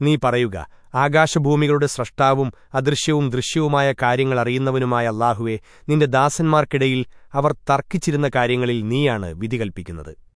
നീ പറയുക ആകാശഭൂമികളുടെ സ്രഷ്ടാവും അദൃശ്യവും ദൃശ്യവുമായ കാര്യങ്ങൾ അറിയുന്നവനുമായ അല്ലാഹുവേ നിന്റെ ദാസന്മാർക്കിടയിൽ അവർ തർക്കിച്ചിരുന്ന കാര്യങ്ങളിൽ നീയാണ് വിധി കൽപ്പിക്കുന്നത്.